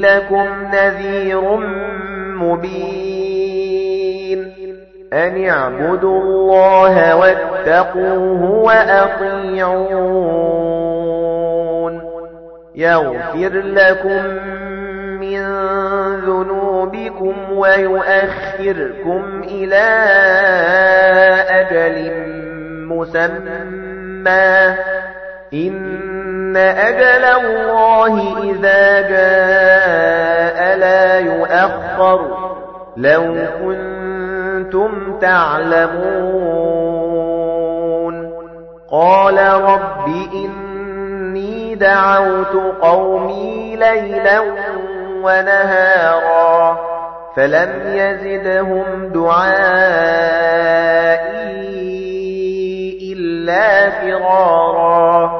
لكم نذير مبين. أن اعبدوا الله واتقوه وأطيعون. يغفر لكم من ذنوبكم ويؤخركم إلى أجل مسمى. إن أجل الله إذا جاء لا يؤخر لو كنتم تعلمون قال رب إني دعوت قومي ليلا ونهارا فلم يزدهم دعائي إلا فرارا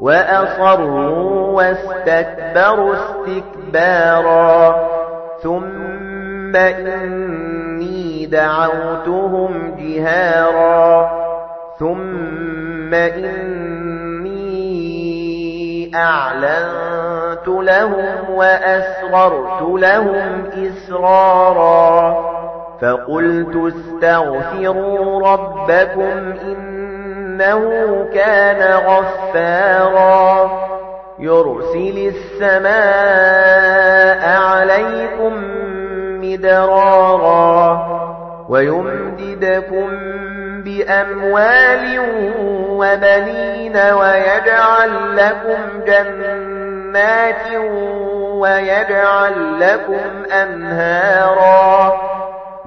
وأصروا واستكبروا استكبارا. ثم إني دعوتهم جهارا. ثم إني أعلنت لهم وأسررت لهم إسرارا. فقلت استغفروا ربكم إنه كان غفارا يرسل السماء عليكم مدرارا ويمددكم بأموال وبنين ويجعل لكم جنات ويجعل لكم أنهارا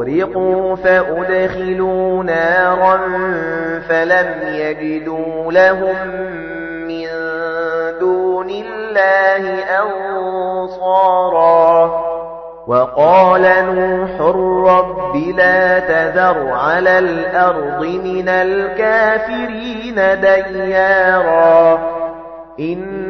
أغرقوا فأدخلوا نارا فلم يجدوا لهم من دون الله أنصارا. وقال نوح رب لا تذر على الأرض من الكافرين ديارا. إن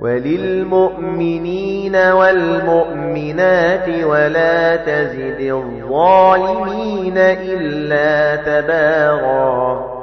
وَلِلْمُؤْمِنِينَ وَالْمُؤْمِنَاتِ وَلَا تَزِدِ الظَّالِمِينَ إِلَّا تَبَارًا